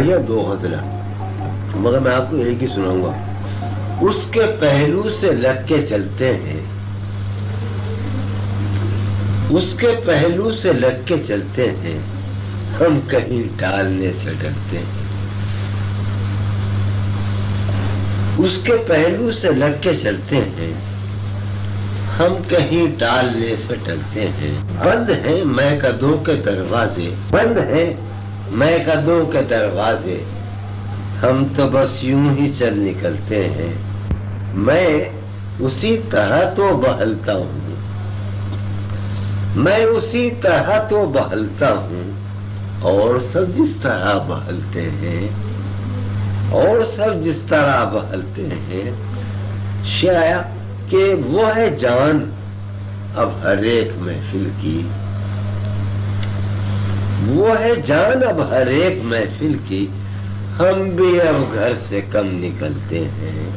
بھیا دو غزلہ مگر میں آپ کو ایک ہی سناؤں گا۔ اس کے پہلو سے لگ کے چلتے ہیں۔ اس کے پہلو سے لگ کے چلتے ہیں۔ ہم کہیں ڈالنے سے ڈرتے ہیں۔ اس کے پہلو سے لگ کے چلتے ہیں۔ ہم کہیں ڈالنے سے ڈرتے ہیں۔ بند ہیں میں قدوں کے دروازے۔ بند ہیں میں قدوں کے دروازے، ہم تو بس یوں ہی چل نکلتے ہیں۔ میں اسی طرح تو بہلتا ہوں۔ میں اسی طرح تو بہلتا ہوں۔ اور سب جس طرح بہلتے ہیں، اور سب جس طرح بہلتے ہیں۔ شایا کہ وہ ہے جان، اب ہر ایک محفل کی وہ ہے جان اب ہر ایک محفل کی، ہم بھی اب گھر سے کم نکلتے ہیں۔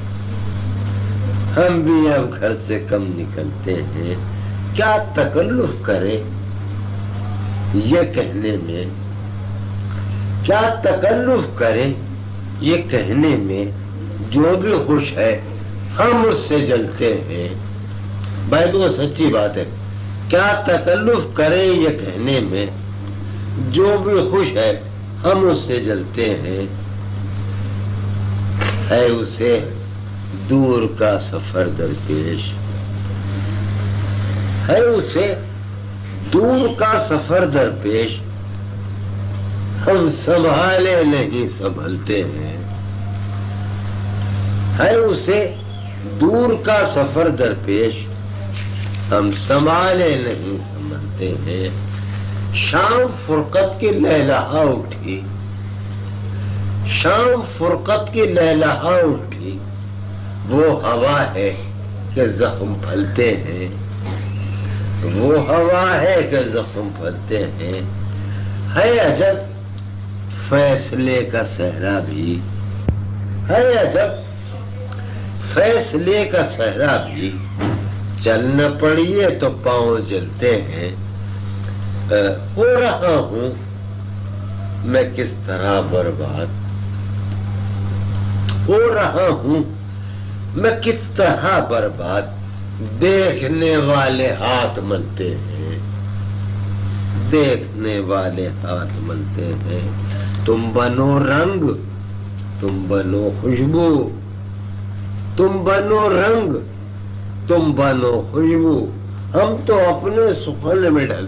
ہم بھی اب گھر سے کم نکلتے ہیں۔ کیا تکلف کرے؟ یہ کہنے میں، کیا تکلف کرے؟ یہ کہنے میں جو بھی خوش ہے، ہم اس سے جلتے ہیں۔ بھائی تو سچی بات ہے۔ کیا تکلف کرے یہ کہنے میں؟ جو بھی خوش ہے، ہم اس سے جلتے ہیں۔ ہے اسے دور کا سفر درپیش۔ ہے اسے دور کا سفر درپیش۔ ہم سنبھالے نہیں، سنبھلتے ہیں۔ ہے اسے دور کا سفر درپیش۔ ہم سنبھالے نہیں، سنبھلتے ہیں۔ شام فرقت کی لہلہا ہاں اٹھی۔ شام فرقت کی لہلہا ہاں اٹھی۔ وہ ہوا ہے کہ زخم پھلتے ہیں۔ وہ ہوا ہے کہ زخم پھلتے ہیں۔ ہے عجب فیصلے کا صحرا بھی۔ ہے عجب فیصلے کا صحرا بھی۔ چلنا پڑیے تو پاؤں جلتے ہیں۔ ہو رہا ہوں میں کس طرح برباد؟ ہو رہا ہوں میں کس طرح برباد؟ دیکھنے والے ہاتھ ملتے ہیں۔ دیکھنے والے ہاتھ ملتے ہیں۔ تم بنو رنگ، تم بنو خوشبو۔ تم بنو رنگ، تم بنو خوشبو۔ ہم تو اپنے سفل میں ڈل